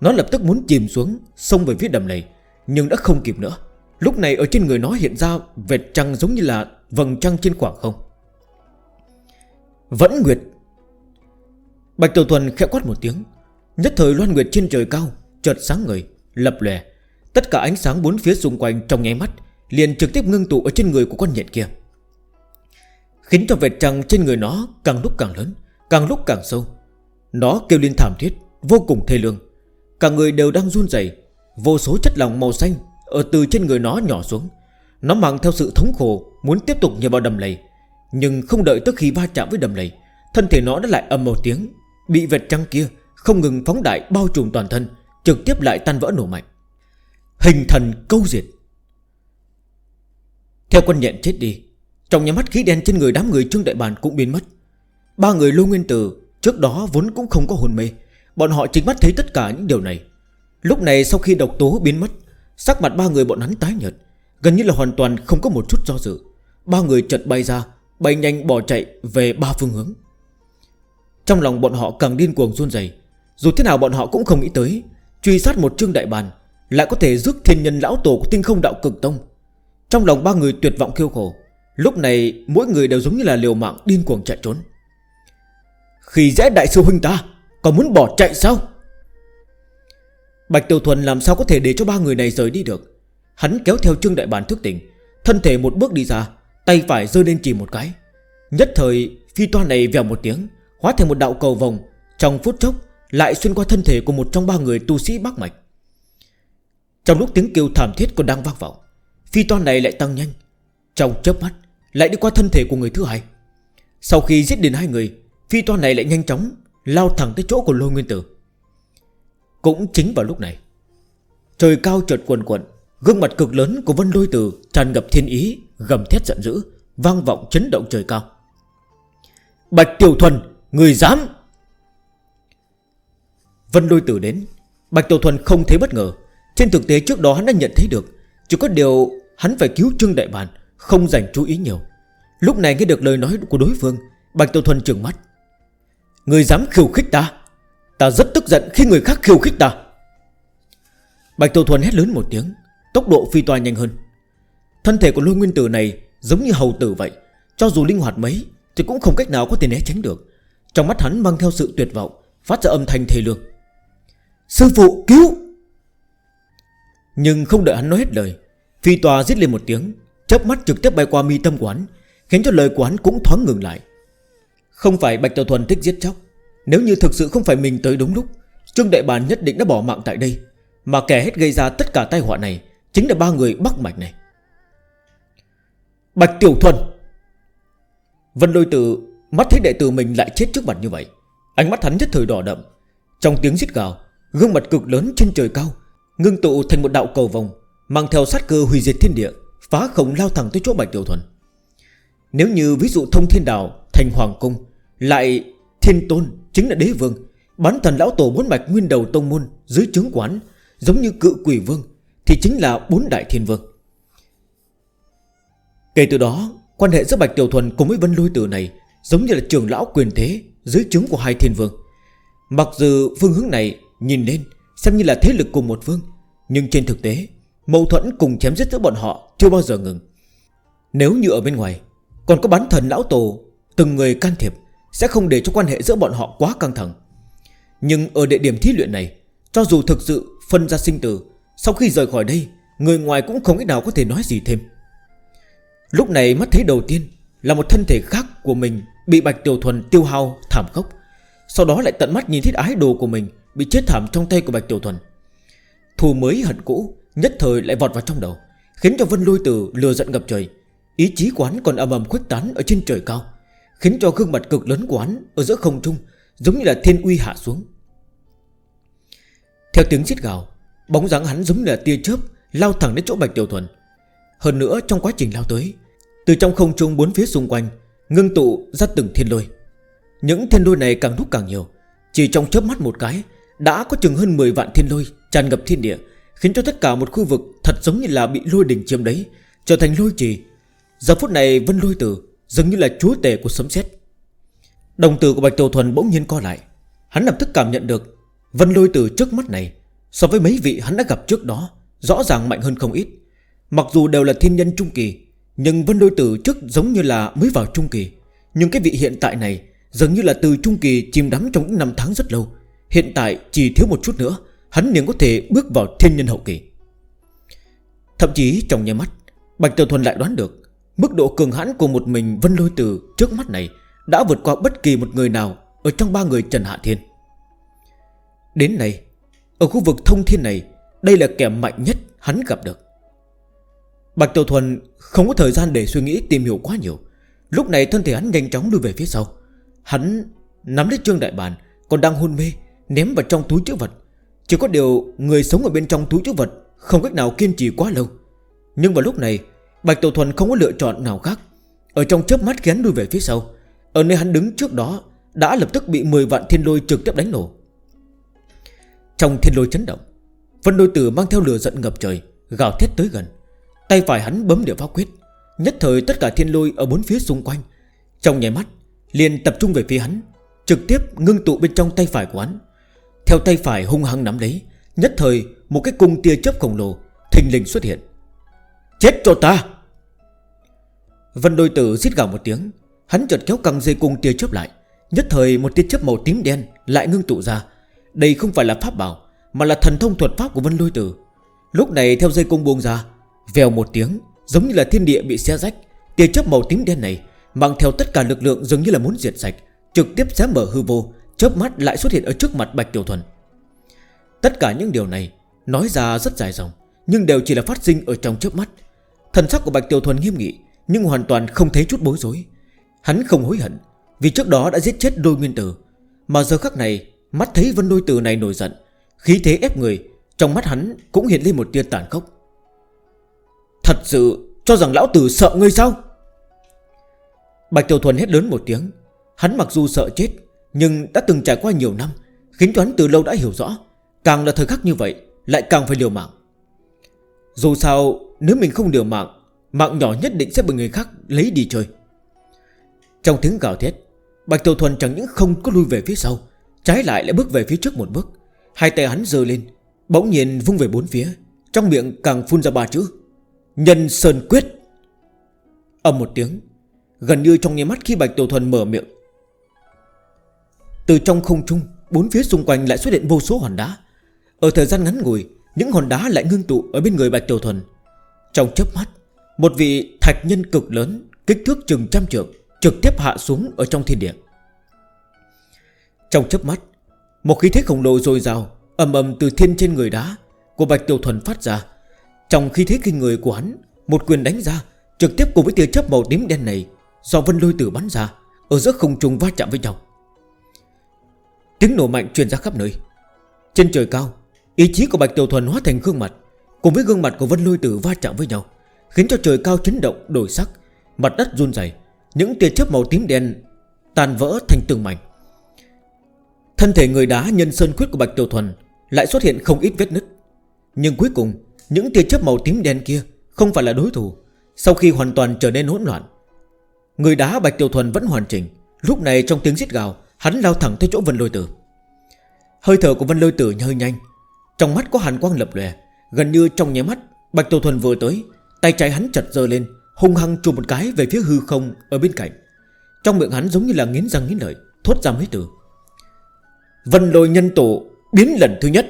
Nó lập tức muốn chìm xuống, Xông về phía đầm này Nhưng đã không kịp nữa. Lúc này ở trên người nó hiện ra vệt trăng giống như là vầng trăng trên khoảng không. Vẫn Nguyệt. Bạch Tiểu Thuần khẽ quát một tiếng. Nhất thời loan nguyệt trên trời cao Chợt sáng người lập lè Tất cả ánh sáng bốn phía xung quanh trong nháy mắt Liền trực tiếp ngưng tụ ở trên người của con nhện kia. Khiến cho vệt trăng trên người nó càng lúc càng lớn Càng lúc càng sâu. Nó kêu lên thảm thiết, vô cùng thê lương. Cả người đều đang run dày Vô số chất lòng màu xanh Ở từ trên người nó nhỏ xuống. Nó mang theo sự thống khổ Muốn tiếp tục nhờ vào đầm lầy. Nhưng không đợi tới khi va chạm với đầm lầy, Thân thể nó đã lại âm một tiếng, Bị vệt trăng kia không ngừng phóng đại bao trùm toàn thân, Trực tiếp lại tan vỡ nổ mạnh. Hình thần câu diệt. Theo quân nhện chết đi, Trong nhà mắt khí đen trên người đám người Trương Đại Bàn cũng biến mất. Ba người lưu Nguyên Tử Trước đó vốn cũng không có hồn mê, Bọn họ chính mắt thấy tất cả những điều này. Lúc này sau khi độc tố biến mất, Sắc mặt ba người bọn hắn tái nhợt, Gần như là hoàn toàn không có một chút do dự. Ba người chợt bay ra bay nhanh bỏ chạy về ba phương hướng. Trong lòng bọn họ càng điên cuồng run dày Dù thế nào bọn họ cũng không nghĩ tới, Truy sát một trương đại bàn Lại có thể rước thiên nhân lão tổ của tinh không đạo cực tông. Trong lòng ba người tuyệt vọng kêu khổ, Lúc này mỗi người đều giống như là liều mạng điên cuồng chạy trốn. Khi dễ đại sư huynh ta, Còn muốn bỏ chạy sao? Bạch Tiểu Thuần làm sao có thể để cho ba người này rời đi được? Hắn kéo theo trương đại bàn thức tỉnh, Thân thể một bước đi ra Tay phải rơi lên chỉ một cái. Nhất thời, phi toa này vèo một tiếng, Hóa thành một đạo cầu vòng. Trong phút chốc, lại xuyên qua thân thể của một trong ba người tu sĩ bác mạch. Trong lúc tiếng kêu thảm thiết còn đang vang vọng, Phi toa này lại tăng nhanh. Trong chớp mắt, lại đi qua thân thể của người thứ hai. Sau khi giết đến hai người, Phi toa này lại nhanh chóng Lao thẳng tới chỗ của lôi nguyên tử. Cũng chính vào lúc này, Trời cao chợt quần quận Gương mặt cực lớn của vân đôi tử Tràn ngập thiên ý Gầm thét giận dữ, Vang vọng chấn động trời cao. Bạch Tiểu Thuần, Người dám! Vân đôi tử đến, Bạch Tiểu Thuần không thấy bất ngờ. Trên thực tế trước đó hắn đã nhận thấy được, Chỉ có điều hắn phải cứu Trương Đại Bản, Không dành chú ý nhiều. Lúc này nghe được lời nói của đối phương, Bạch Tiểu Thuần trừng mắt. Người dám khiêu khích ta? Ta rất tức giận khi người khác khiêu khích ta. Bạch Tiểu Thuần hét lớn một tiếng, Tốc độ phi toa nhanh hơn. Thân thể của lôi nguyên tử này giống như hầu tử vậy. Cho dù linh hoạt mấy Thì cũng không cách nào có thể né tránh được. Trong mắt hắn mang theo sự tuyệt vọng, Phát ra âm thanh thề lương. Sư phụ, cứu! Nhưng không đợi hắn nói hết lời, Phi tòa giết lên một tiếng, chớp mắt trực tiếp bay qua mi tâm quán, Khiến cho lời quán cũng thoáng ngừng lại. Không phải Bạch Tiểu Thuần thích giết chóc. Nếu như thực sự không phải mình tới đúng lúc, Trương Đại Bàn nhất định đã bỏ mạng tại đây. Mà kẻ hết gây ra tất cả tai họa này Chính là ba người bắc mạch này. Bạch Tiểu Thuần. Vân Lôi Tử, Mắt thấy đệ tử mình lại chết trước mặt như vậy. Ánh mắt hắn nhất thời đỏ đậm. Trong tiếng giết gào, Gương mặt cực lớn trên trời cao, Ngưng tụ thành một đạo cầu vòng, Mang theo sát cơ hủy diệt thiên địa, Phá khổng lao thẳng tới chỗ Bạch Tiểu Thuần. Nếu như ví dụ thông thiên đào Thành Hoàng Cung, Lại thiên tôn chính là đế vương, Bán thần lão tổ bốn mạch nguyên đầu tông môn Dưới chứng quán, Giống như cự quỷ vương, Thì chính là bốn đại thiên vương. Kể từ đó, Quan hệ giữa Bạch Tiểu Thuần cùng với Vân Lôi Tử này Giống như là trường lão quyền thế Dưới chứng của hai thiên vương. Mặc dù phương hướng này nhìn lên Xem như là thế lực cùng một vương, Nhưng trên thực tế, Mâu thuẫn cùng chém giết giữa bọn họ chưa bao giờ ngừng. Nếu như ở bên ngoài, Còn có bán thần lão tổ, Từng người can thiệp Sẽ không để cho quan hệ giữa bọn họ quá căng thẳng. Nhưng ở địa điểm thí luyện này, Cho dù thực sự phân ra sinh tử, Sau khi rời khỏi đây, Người ngoài cũng không ít nào có thể nói gì thêm. Lúc này mắt thấy đầu tiên Là một thân thể khác của mình Bị Bạch Tiểu Thuần tiêu hao thảm khốc. Sau đó lại tận mắt nhìn thấy ái đồ của mình Bị chết thảm trong tay của Bạch Tiểu Thuần. Thù mới hận cũ Nhất thời lại vọt vào trong đầu, Khiến cho Vân Lôi Tử lừa giận ngập trời. Ý chí quán còn âm ầm khuếch tán ở trên trời cao, Khiến cho gương mặt cực lớn của quán Ở giữa không trung Giống như là thiên uy hạ xuống. Theo tiếng giết gào, Bóng dáng hắn giống như là tia chớp Lao thẳng đến chỗ Bạch Tiểu Thuần. Hơn nữa trong quá trình lao tới, Từ trong không trung bốn phía xung quanh, Ngưng tụ ra từng thiên lôi. Những thiên lôi này càng lúc càng nhiều, Chỉ trong chớp mắt một cái, Đã có chừng hơn 10 vạn thiên lôi tràn ngập thiên địa, Khiến cho tất cả một khu vực thật giống như là bị lôi đình chiếm đấy, Trở thành lôi trì. Giờ phút này Vân Lôi Tử Dường như là chúa tể của sấm sét. Đồng tử của Bạch Tiểu Thuần bỗng nhiên co lại. Hắn lập tức cảm nhận được, Vân Lôi Tử trước mắt này, So với mấy vị hắn đã gặp trước đó, Rõ ràng mạnh hơn không ít. Mặc dù đều là thiên nhân trung kỳ, Nhưng Vân Đôi Tử trước giống như là mới vào trung kỳ. Nhưng cái vị hiện tại này giống như là từ trung kỳ chìm đắm trong những năm tháng rất lâu. Hiện tại chỉ thiếu một chút nữa, Hắn liền có thể bước vào thiên nhân hậu kỳ. Thậm chí trong nhà mắt, Bạch Tiểu Thuần lại đoán được, Mức độ cường hãn của một mình Vân Lôi Tử trước mắt này Đã vượt qua bất kỳ một người nào Ở trong ba người Trần Hạ Thiên. Đến nay, Ở khu vực thông thiên này, Đây là kẻ mạnh nhất hắn gặp được. Bạch Tiểu Thuần không có thời gian để suy nghĩ tìm hiểu quá nhiều. Lúc này thân thể hắn nhanh chóng đưa về phía sau. Hắn nắm lấy trương đại bàn Còn đang hôn mê, Ném vào trong túi chữ vật. Chỉ có điều người sống ở bên trong túi chữ vật Không cách nào kiên trì quá lâu. Nhưng vào lúc này, Bạch Tiểu Thuần không có lựa chọn nào khác. Ở trong chớp mắt ghén đuôi về phía sau, Ở nơi hắn đứng trước đó Đã lập tức bị 10 vạn thiên lôi trực tiếp đánh nổ. Trong thiên lôi chấn động, Vân đôi tử mang theo lửa giận ngập trời, Gào thét tới gần. Tay phải hắn bấm điểm pháp quyết. Nhất thời tất cả thiên lôi ở bốn phía xung quanh. Trong nháy mắt, liền tập trung về phía hắn, Trực tiếp ngưng tụ bên trong tay phải của hắn. Theo tay phải hung hăng nắm lấy, Nhất thời một cái cung tia chớp khổng lồ, Thình lình xuất hiện. Chết cho ta! Vân đôi tử giít gào một tiếng, Hắn chợt kéo căng dây cung tia chớp lại. Nhất thời một tia chớp màu tím đen Lại ngưng tụ ra. Đây không phải là pháp bảo, Mà là thần thông thuật pháp của Vân đôi tử. Lúc này theo dây cung buông ra Vèo một tiếng, Giống như là thiên địa bị xe rách. Tia chớp màu tím đen này Mang theo tất cả lực lượng giống như là muốn diệt sạch, Trực tiếp xé mở hư vô, Chớp mắt lại xuất hiện ở trước mặt Bạch Tiểu Thuần. Tất cả những điều này Nói ra rất dài dòng, Nhưng đều chỉ là phát sinh ở trong chớp mắt. Thần sắc của Bạch Tiểu Thuần nghiêm nghị, Nhưng hoàn toàn không thấy chút bối rối. Hắn không hối hận, Vì trước đó đã giết chết đôi nguyên tử, Mà giờ khắc này Mắt thấy vân đôi tử này nổi giận, Khí thế ép người, Trong mắt hắn cũng hiện lên một tia tàn khốc. Thật sự cho rằng lão tử sợ ngươi sao? Bạch Tiểu Thuần hét lớn một tiếng. Hắn mặc dù sợ chết, Nhưng đã từng trải qua nhiều năm, Khiến cho hắn từ lâu đã hiểu rõ. Càng là thời khắc như vậy, Lại càng phải liều mạng. Dù sao, nếu mình không liều mạng Mạng nhỏ nhất định sẽ bị người khác lấy đi chơi. Trong tiếng gào thét, Bạch Tiểu Thuần chẳng những không có lui về phía sau, Trái lại lại bước về phía trước một bước. Hai tay hắn dơ lên, Bỗng nhiên vung về bốn phía, Trong miệng càng phun ra ba chữ. Nhân Sơn Quyết. Âm một tiếng, Gần như trong nháy mắt khi Bạch Tiểu Thuần mở miệng. Từ trong không trung, Bốn phía xung quanh lại xuất hiện vô số hòn đá. Ở thời gian ngắn ngủi, Những hòn đá lại ngưng tụ ở bên người Bạch Tiểu Thuần. Trong chớp mắt, Một vị thạch nhân cực lớn, Kích thước chừng trăm trượng, Trực tiếp hạ xuống ở trong thiên địa. Trong chớp mắt, Một khí thế khổng lồ dồi dào Âm ầm từ thiên trên người đá Của Bạch Tiểu Thuần phát ra. Trong khi thế kinh người của hắn, Một quyền đánh ra, Trực tiếp cùng với tia chấp màu tím đen này, Do vân lôi tử bắn ra, Ở giữa không trùng va chạm với nhau. Tiếng nổ mạnh truyền ra khắp nơi. Trên trời cao, Ý chí của Bạch Tiểu Thuần hóa thành gương mặt, Cùng với gương mặt của Vân Lôi Tử va chạm với nhau, Khiến cho trời cao chấn động đổi sắc, Mặt đất run dày Những tia chấp màu tím đen tan vỡ thành từng mảnh. Thân thể người đá nhân sơn quyết của Bạch Tiểu Thuần Lại xuất hiện không ít vết nứt, Nhưng cuối cùng những tia chớp màu tím đen kia Không phải là đối thủ. Sau khi hoàn toàn trở nên hỗn loạn, Người đá Bạch Tiểu Thuần vẫn hoàn chỉnh. Lúc này trong tiếng giết gào, Hắn lao thẳng tới chỗ Vân Lôi Tử. Hơi thở của Vân Lôi Tử hơi nhanh, Trong mắt có hàn quang lập lòe. Gần như trong nháy mắt, Bạch Tiểu Thuần vừa tới, Tay trái hắn chật dơ lên, Hung hăng chụp một cái về phía hư không ở bên cạnh. Trong miệng hắn giống như là nghiến răng nghiến lợi, Thốt ra mấy từ. Vân lôi nhân tổ biến lần thứ nhất.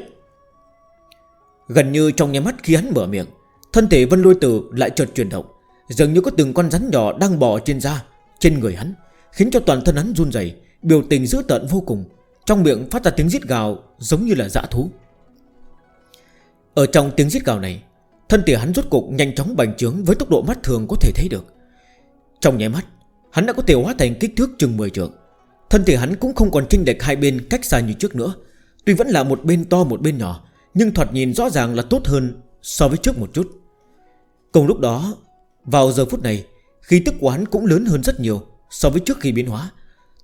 Gần như trong nháy mắt khi hắn mở miệng, Thân thể vân lôi tử lại chợt chuyển động. Dường như có từng con rắn nhỏ đang bò trên da, Trên người hắn, Khiến cho toàn thân hắn run dày Biểu tình dữ tận vô cùng. Trong miệng phát ra tiếng giít gào giống như là dã thú. Ở trong tiếng giít gào này, Thân thể hắn rốt cục nhanh chóng bành trướng Với tốc độ mắt thường có thể thấy được. Trong nháy mắt, Hắn đã có thể hóa thành kích thước chừng 10 trượng. Thân thể hắn cũng không còn chênh lệch hai bên cách xa như trước nữa, Tuy vẫn là một bên to một bên nhỏ nhưng thoạt nhìn rõ ràng là tốt hơn So với trước một chút. Cùng lúc đó, Vào giờ phút này khi tức của hắn cũng lớn hơn rất nhiều So với trước khi biến hóa.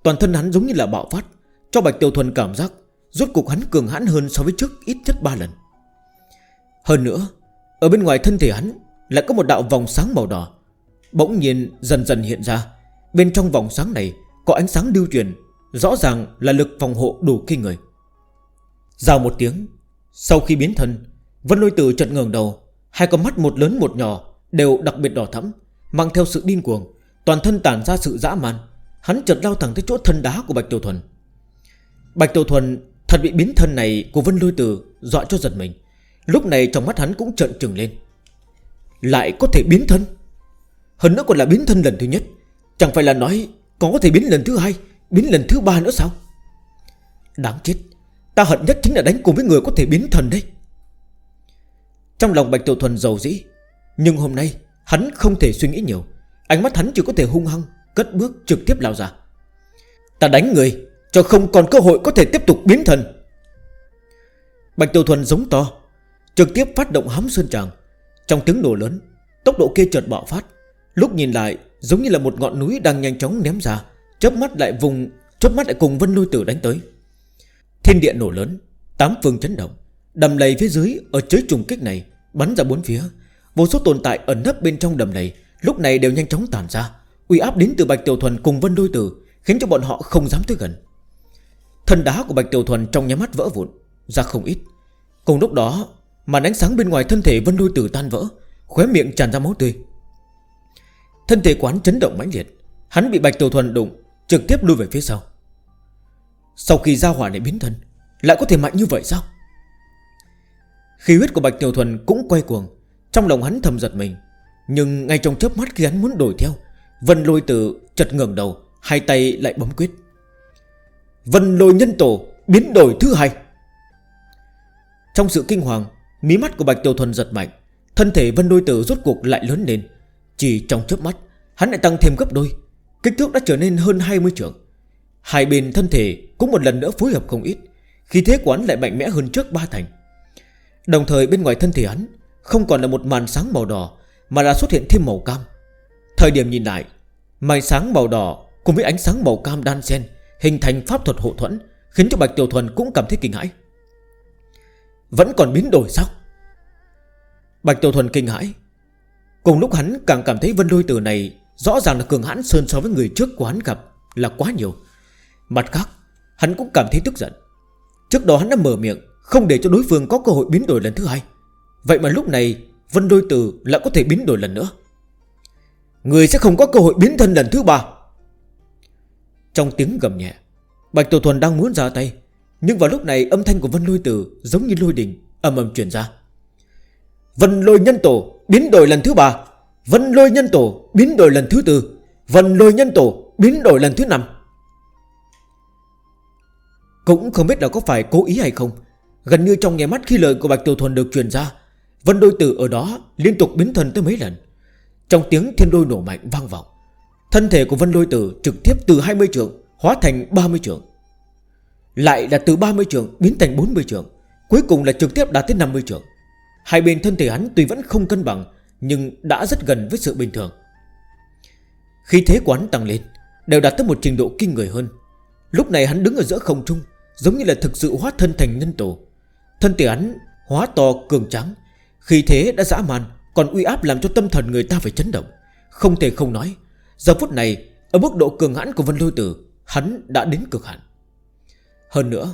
Toàn thân hắn giống như là bạo phát, Cho Bạch Tiêu Thuần cảm giác Rốt cuộc hắn cường hãn hơn so với trước ít nhất 3 lần. Hơn nữa, Ở bên ngoài thân thể hắn Lại có một đạo vòng sáng màu đỏ Bỗng nhiên dần dần hiện ra. Bên trong vòng sáng này có ánh sáng lưu truyền, Rõ ràng là lực phòng hộ đủ kinh người. Giao một tiếng sau khi biến thân, Vân lôi tử chợt ngường đầu, Hai con mắt một lớn một nhỏ Đều đặc biệt đỏ thẫm, Mang theo sự điên cuồng, Toàn thân tản ra sự dã man. Hắn chợt lao thẳng tới chỗ thân đá của Bạch Tiểu Thuần. Bạch Tiểu Thuần thật bị biến thân này của Vân Lôi Tử dọa cho giật mình. Lúc này trong mắt hắn cũng trợn trừng lên. Lại có thể biến thân? Hơn nữa còn là biến thân lần thứ nhất. Chẳng phải là nói có thể biến lần thứ hai, Biến lần thứ ba nữa sao? Đáng chết. Ta hận nhất chính là đánh cùng với người có thể biến thần đấy. Trong lòng Bạch Tiểu Thuần giàu dĩ, Nhưng hôm nay, hắn không thể suy nghĩ nhiều. Ánh mắt hắn chỉ có thể hung hăng, Cất bước trực tiếp lao ra. Ta đánh người, cho không còn cơ hội có thể tiếp tục biến thần. Bạch Tiểu Thuần giống to, Trực tiếp phát động hám sơn tràng. Trong tiếng nổ lớn, Tốc độ kia chợt bạo phát. Lúc nhìn lại, giống như là một ngọn núi đang nhanh chóng ném ra. Chớp mắt lại vùng, Chớp mắt lại cùng Vân Lôi Tử đánh tới. Thiên địa nổ lớn, Tám phương chấn động, Đầm lầy phía dưới ở dưới trùng kích này Bắn ra bốn phía. Vô số tồn tại ẩn nấp bên trong đầm lầy Lúc này đều nhanh chóng tàn ra, Uy áp đến từ Bạch Tiểu Thuần cùng Vân Đôi Tử, Khiến cho bọn họ không dám tới gần. Thân đá của Bạch Tiểu Thuần trong nhắm mắt vỡ vụn, Ra không ít. Cùng lúc đó, màn ánh sáng bên ngoài thân thể Vân Đôi Tử tan vỡ, Khóe miệng tràn ra máu tươi. Thân thể quán chấn động mãnh liệt, Hắn bị Bạch Tiểu Thuần đụng, Trực tiếp lui về phía sau. Sau khi ra hỏa này biến thân, Lại có thể mạnh như vậy sao? Khí huyết của Bạch Tiểu Thuần cũng quay cuồng, Trong lòng hắn thầm giật mình. Nhưng ngay trong chớp mắt khi hắn muốn đổi theo, Vân lôi từ chật ngường đầu, Hai tay lại bấm quyết. Vân lôi nhân tổ biến đổi thứ hai. Trong sự kinh hoàng, Mí mắt của Bạch Tiểu Thuần giật mạnh, Thân thể Vân đôi tử rốt cuộc lại lớn lên. Chỉ trong chớp mắt, Hắn lại tăng thêm gấp đôi, Kích thước đã trở nên hơn 20 trường Hai bên thân thể cũng một lần nữa phối hợp không ít Khi thế quán lại mạnh mẽ hơn trước ba thành. Đồng thời bên ngoài thân thể hắn Không còn là một màn sáng màu đỏ Mà là xuất hiện thêm màu cam. Thời điểm nhìn lại, Màn sáng màu đỏ cùng với ánh sáng màu cam đan xen Hình thành pháp thuật hộ thuẫn, Khiến cho Bạch Tiểu Thuần cũng cảm thấy kinh hãi. Vẫn còn biến đổi sao? Bạch Tiểu Thuần kinh hãi. Cùng lúc hắn càng cảm thấy vân đôi từ này Rõ ràng là cường hãn sơn so với người trước của hắn gặp Là quá nhiều. Mặt khác, Hắn cũng cảm thấy tức giận. Trước đó hắn đã mở miệng, Không để cho đối phương có cơ hội biến đổi lần thứ hai. Vậy mà lúc này, Vân đôi từ lại có thể biến đổi lần nữa. Người sẽ không có cơ hội biến thân lần thứ ba. Trong tiếng gầm nhẹ, Bạch Tổ Thuần đang muốn ra tay, Nhưng vào lúc này âm thanh của Vân Lôi Tử Giống như lôi đình âm âm chuyển ra. Vân Lôi Nhân Tổ biến đổi lần thứ ba. Vân Lôi Nhân Tổ biến đổi lần thứ tư. Vân Lôi Nhân Tổ biến đổi lần thứ năm. Cũng không biết là có phải cố ý hay không. Gần như trong nghe mắt khi lời của Bạch Tiểu Thuần được truyền ra, Vân đôi tử ở đó liên tục biến thần tới mấy lần. Trong tiếng thiên đôi nổ mạnh vang vọng, Thân thể của Vân đôi tử trực tiếp từ 20 trường Hóa thành 30 trường. Lại là từ 30 trường biến thành 40 trường, Cuối cùng là trực tiếp đạt tới 50 trường. Hai bên thân thể hắn tuy vẫn không cân bằng, Nhưng đã rất gần với sự bình thường. Khi thế của hắn tăng lên, Đều đạt tới một trình độ kinh người hơn. Lúc này hắn đứng ở giữa không trung Giống như là thực sự hóa thân thành nhân tổ. Thân thể hắn hóa to, cường trắng Khi thế đã dã man, Còn uy áp làm cho tâm thần người ta phải chấn động. Không thể không nói, Giờ phút này, ở mức độ cường hãn của Vân Lôi Tử, Hắn đã đến cực hạn. Hơn nữa,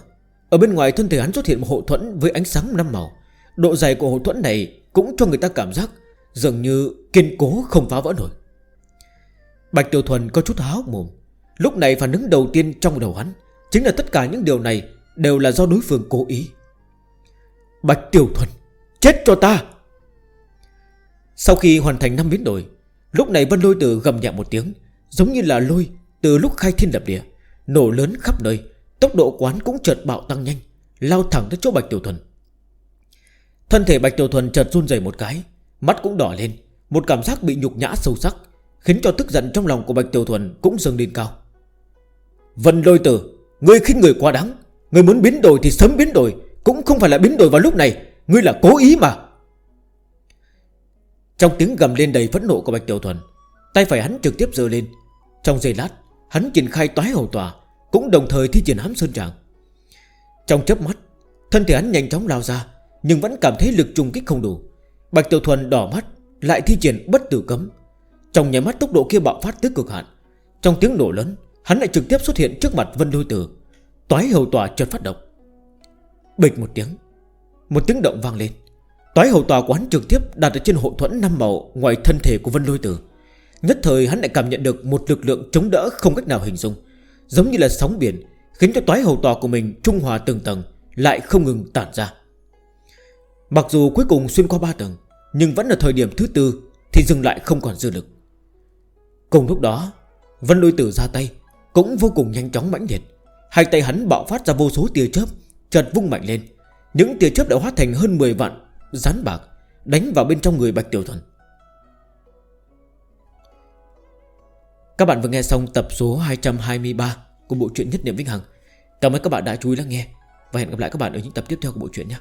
Ở bên ngoài thân thể hắn xuất hiện một hộ thuẫn với ánh sáng năm màu. Độ dày của hộ thuẫn này Cũng cho người ta cảm giác Dường như kiên cố không phá vỡ nổi. Bạch Tiểu Thuần có chút háo mồm. Lúc này phản ứng đầu tiên trong đầu hắn Chính là tất cả những điều này Đều là do đối phương cố ý. Bạch Tiểu Thuần, Chết cho ta! Sau khi hoàn thành năm biến đổi, Lúc này Vân Lôi Tử gầm nhẹ một tiếng, Giống như là lôi từ lúc khai thiên lập địa, Nổ lớn khắp nơi, Tốc độ quán cũng chợt bạo tăng nhanh, Lao thẳng tới chỗ Bạch Tiểu Thuần. Thân thể Bạch Tiểu Thuần chợt run dày một cái, Mắt cũng đỏ lên, Một cảm giác bị nhục nhã sâu sắc, Khiến cho tức giận trong lòng của Bạch Tiểu Thuần cũng dâng lên cao. Vân lôi tử Ngươi khinh người quá đáng. Ngươi muốn biến đổi thì sớm biến đổi. Cũng không phải là biến đổi vào lúc này. Ngươi là cố ý mà. Trong tiếng gầm lên đầy phẫn nộ của Bạch Tiểu Thuần, Tay phải hắn trực tiếp dơ lên. Trong giây lát, hắn triển khai toái hầu tòa, Cũng đồng thời thi triển hám sơn trạng. Trong chớp mắt, Thân thể hắn nhanh chóng lao ra, Nhưng vẫn cảm thấy lực trùng kích không đủ. Bạch Tiểu Thuần đỏ mắt, Lại thi triển bất tử cấm. Trong nháy mắt tốc độ kia bạo phát tới cực hạn. Trong tiếng nổ lớn Hắn lại trực tiếp xuất hiện trước mặt Vân Lôi Tử. Toái hầu tòa chợt phát động. Bịch một tiếng. Một tiếng động vang lên. Toái hầu tòa của hắn trực tiếp đặt ở trên hộ thuẫn năm màu Ngoài thân thể của Vân Lôi Tử. Nhất thời hắn lại cảm nhận được một lực lượng chống đỡ không cách nào hình dung. Giống như là sóng biển, Khiến cho toái hầu tòa của mình trung hòa từng tầng, Lại không ngừng tản ra. Mặc dù cuối cùng xuyên qua 3 tầng, Nhưng vẫn là thời điểm thứ tư Thì dừng lại không còn dư lực. Cùng lúc đó, Vân lôi tử ra tay. Cũng vô cùng nhanh chóng mãnh liệt. Hai tay hắn bạo phát ra vô số tia chớp, Chợt vung mạnh lên. Những tia chớp đã hóa thành hơn 10 vạn rắn bạc đánh vào bên trong người Bạch Tiểu Thuần. Các bạn vừa nghe xong tập số 223 Của bộ truyện Nhất Niệm Vĩnh Hằng. Cảm ơn các bạn đã chú ý lắng nghe Và hẹn gặp lại các bạn ở những tập tiếp theo của bộ truyện nhé.